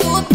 едут